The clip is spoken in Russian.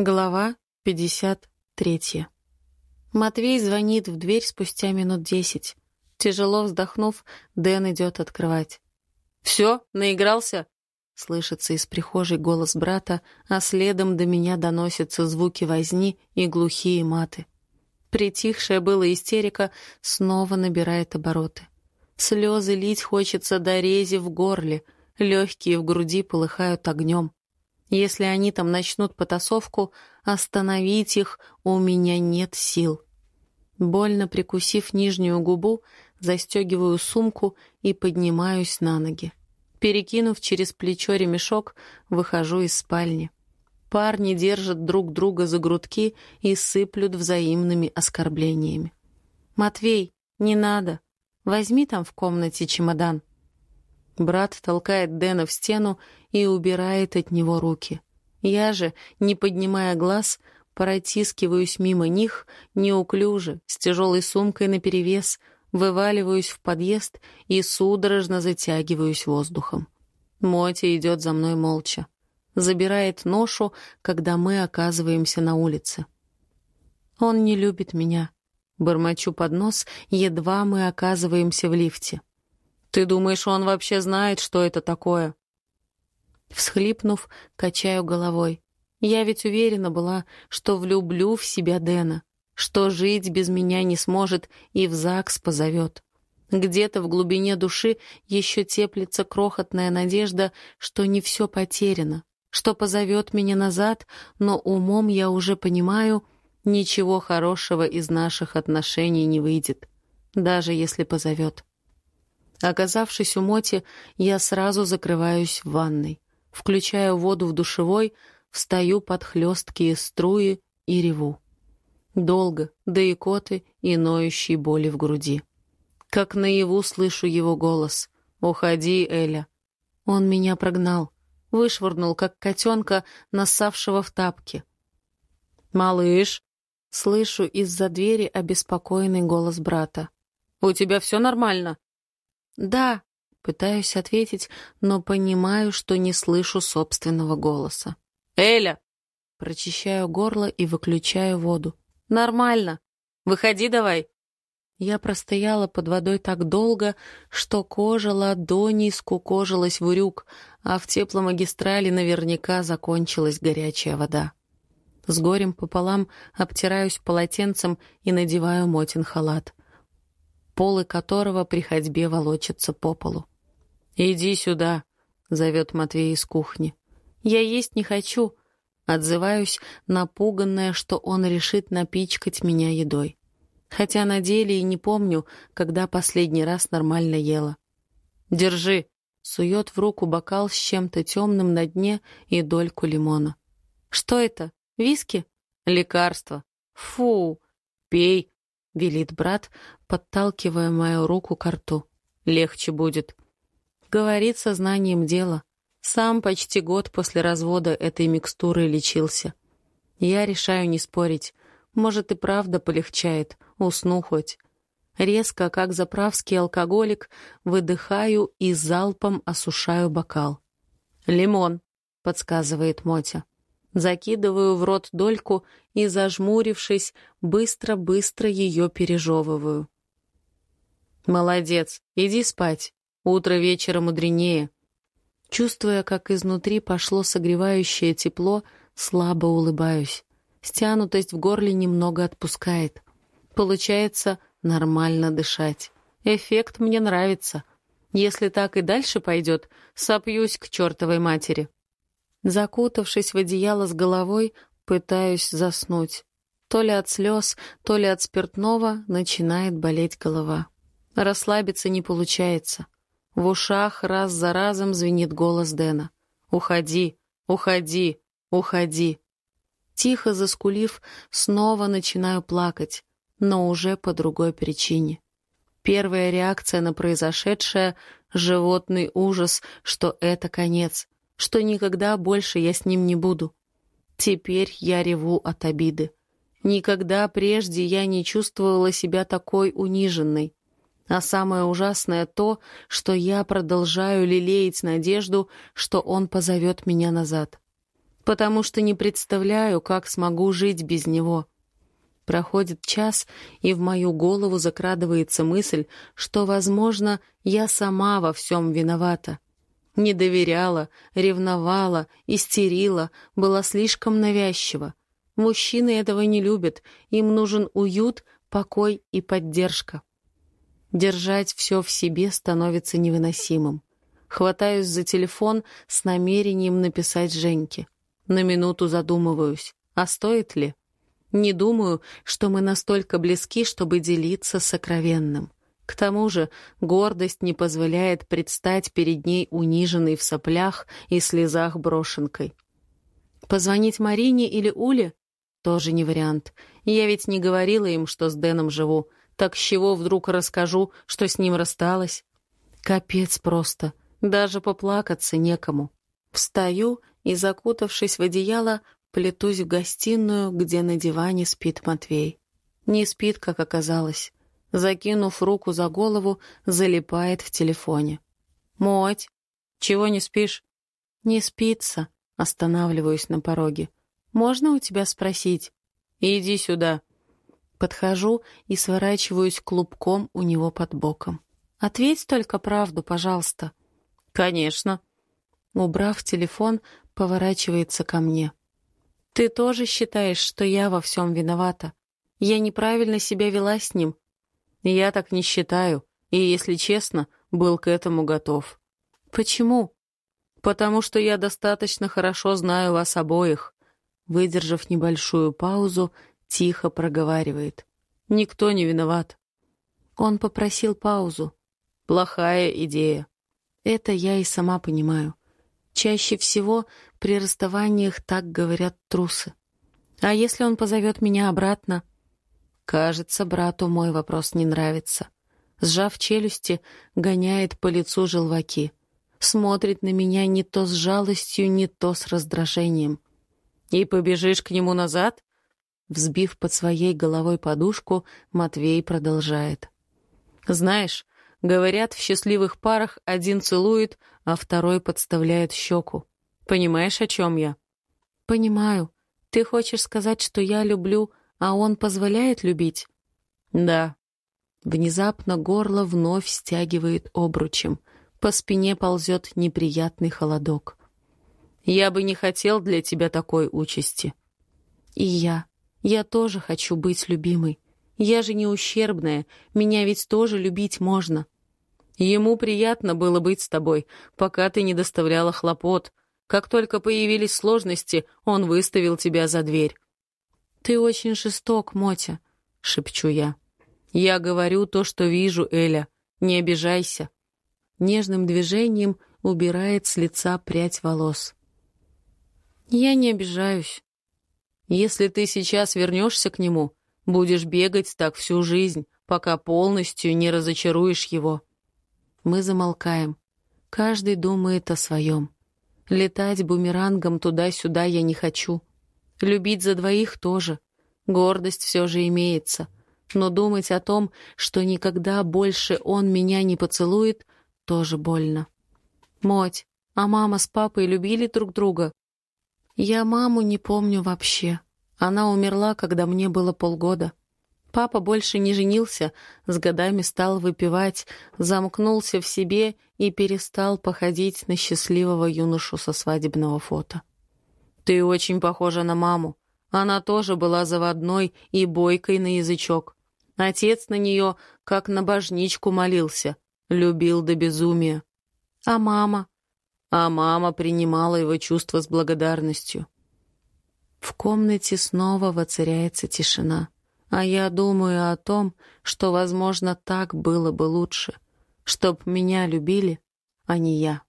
Глава 53. Матвей звонит в дверь спустя минут десять. Тяжело вздохнув, Дэн идет открывать. «Все, наигрался?» Слышится из прихожей голос брата, а следом до меня доносятся звуки возни и глухие маты. Притихшая была истерика снова набирает обороты. Слезы лить хочется до рези в горле, легкие в груди полыхают огнем. Если они там начнут потасовку, остановить их у меня нет сил. Больно прикусив нижнюю губу, застегиваю сумку и поднимаюсь на ноги. Перекинув через плечо ремешок, выхожу из спальни. Парни держат друг друга за грудки и сыплют взаимными оскорблениями. «Матвей, не надо. Возьми там в комнате чемодан». Брат толкает Дэна в стену и убирает от него руки. Я же, не поднимая глаз, протискиваюсь мимо них, неуклюже, с тяжелой сумкой наперевес, вываливаюсь в подъезд и судорожно затягиваюсь воздухом. Мотя идет за мной молча. Забирает ношу, когда мы оказываемся на улице. Он не любит меня. Бормочу под нос, едва мы оказываемся в лифте. Ты думаешь, он вообще знает, что это такое? Всхлипнув, качаю головой. Я ведь уверена была, что влюблю в себя Дэна, что жить без меня не сможет и в ЗАГС позовет. Где-то в глубине души еще теплится крохотная надежда, что не все потеряно, что позовет меня назад, но умом я уже понимаю, ничего хорошего из наших отношений не выйдет, даже если позовет. Оказавшись у Моти, я сразу закрываюсь в ванной. Включаю воду в душевой, встаю под хлесткие струи и реву. Долго, до икоты и ноющей боли в груди. Как наяву слышу его голос. «Уходи, Эля». Он меня прогнал, вышвырнул, как котенка, нассавшего в тапки. «Малыш!» — слышу из-за двери обеспокоенный голос брата. «У тебя все нормально?» «Да», — пытаюсь ответить, но понимаю, что не слышу собственного голоса. «Эля!» Прочищаю горло и выключаю воду. «Нормально. Выходи давай». Я простояла под водой так долго, что кожа ладоней скукожилась в урюк, а в тепломагистрали наверняка закончилась горячая вода. С горем пополам обтираюсь полотенцем и надеваю Мотин халат полы которого при ходьбе волочатся по полу. «Иди сюда», — зовет Матвей из кухни. «Я есть не хочу», — отзываюсь, напуганная, что он решит напичкать меня едой. Хотя на деле и не помню, когда последний раз нормально ела. «Держи», — сует в руку бокал с чем-то темным на дне и дольку лимона. «Что это? Виски?» «Лекарство». «Фу!» «Пей», — велит брат, подталкивая мою руку к рту. «Легче будет». Говорит сознанием дела. Сам почти год после развода этой микстурой лечился. Я решаю не спорить. Может, и правда полегчает. Усну хоть. Резко, как заправский алкоголик, выдыхаю и залпом осушаю бокал. «Лимон», — подсказывает Мотя. Закидываю в рот дольку и, зажмурившись, быстро-быстро ее пережевываю. «Молодец, иди спать. Утро вечера мудренее». Чувствуя, как изнутри пошло согревающее тепло, слабо улыбаюсь. Стянутость в горле немного отпускает. Получается нормально дышать. Эффект мне нравится. Если так и дальше пойдет, сопьюсь к чертовой матери. Закутавшись в одеяло с головой, пытаюсь заснуть. То ли от слез, то ли от спиртного начинает болеть голова. Расслабиться не получается. В ушах раз за разом звенит голос Дэна. «Уходи, уходи, уходи». Тихо заскулив, снова начинаю плакать, но уже по другой причине. Первая реакция на произошедшее — животный ужас, что это конец — что никогда больше я с ним не буду. Теперь я реву от обиды. Никогда прежде я не чувствовала себя такой униженной. А самое ужасное то, что я продолжаю лелеять надежду, что он позовет меня назад. потому что не представляю, как смогу жить без него. Проходит час, и в мою голову закрадывается мысль, что, возможно, я сама во всем виновата. Не доверяла, ревновала, истерила, была слишком навязчива. Мужчины этого не любят, им нужен уют, покой и поддержка. Держать все в себе становится невыносимым. Хватаюсь за телефон с намерением написать Женьке. На минуту задумываюсь, а стоит ли? Не думаю, что мы настолько близки, чтобы делиться сокровенным. К тому же гордость не позволяет предстать перед ней униженной в соплях и слезах брошенкой. Позвонить Марине или Уле? Тоже не вариант. Я ведь не говорила им, что с Дэном живу. Так с чего вдруг расскажу, что с ним рассталась? Капец просто. Даже поплакаться некому. Встаю и, закутавшись в одеяло, плетусь в гостиную, где на диване спит Матвей. Не спит, как оказалось. Закинув руку за голову, залипает в телефоне. «Моть, чего не спишь?» «Не спится», — останавливаюсь на пороге. «Можно у тебя спросить?» «Иди сюда». Подхожу и сворачиваюсь клубком у него под боком. «Ответь только правду, пожалуйста». «Конечно». Убрав телефон, поворачивается ко мне. «Ты тоже считаешь, что я во всем виновата? Я неправильно себя вела с ним?» «Я так не считаю, и, если честно, был к этому готов». «Почему?» «Потому что я достаточно хорошо знаю вас обоих». Выдержав небольшую паузу, тихо проговаривает. «Никто не виноват». Он попросил паузу. «Плохая идея». Это я и сама понимаю. Чаще всего при расставаниях так говорят трусы. А если он позовет меня обратно? Кажется, брату мой вопрос не нравится. Сжав челюсти, гоняет по лицу желваки. Смотрит на меня не то с жалостью, не то с раздражением. «И побежишь к нему назад?» Взбив под своей головой подушку, Матвей продолжает. «Знаешь, Говорят, в счастливых парах один целует, а второй подставляет щеку. Понимаешь, о чем я? Понимаю. Ты хочешь сказать, что я люблю, а он позволяет любить? Да. Внезапно горло вновь стягивает обручем. По спине ползет неприятный холодок. Я бы не хотел для тебя такой участи. И я. Я тоже хочу быть любимой. Я же не ущербная, меня ведь тоже любить можно. Ему приятно было быть с тобой, пока ты не доставляла хлопот. Как только появились сложности, он выставил тебя за дверь. «Ты очень жесток, Мотя», — шепчу я. «Я говорю то, что вижу, Эля. Не обижайся». Нежным движением убирает с лица прядь волос. «Я не обижаюсь. Если ты сейчас вернешься к нему, Будешь бегать так всю жизнь, пока полностью не разочаруешь его. Мы замолкаем. Каждый думает о своем. Летать бумерангом туда-сюда я не хочу. Любить за двоих тоже. Гордость все же имеется. Но думать о том, что никогда больше он меня не поцелует, тоже больно. Моть, а мама с папой любили друг друга? Я маму не помню вообще. Она умерла, когда мне было полгода. Папа больше не женился, с годами стал выпивать, замкнулся в себе и перестал походить на счастливого юношу со свадебного фото. «Ты очень похожа на маму. Она тоже была заводной и бойкой на язычок. Отец на нее, как на божничку, молился, любил до безумия. А мама? А мама принимала его чувства с благодарностью. В комнате снова воцаряется тишина. А я думаю о том, что, возможно, так было бы лучше, чтоб меня любили, а не я.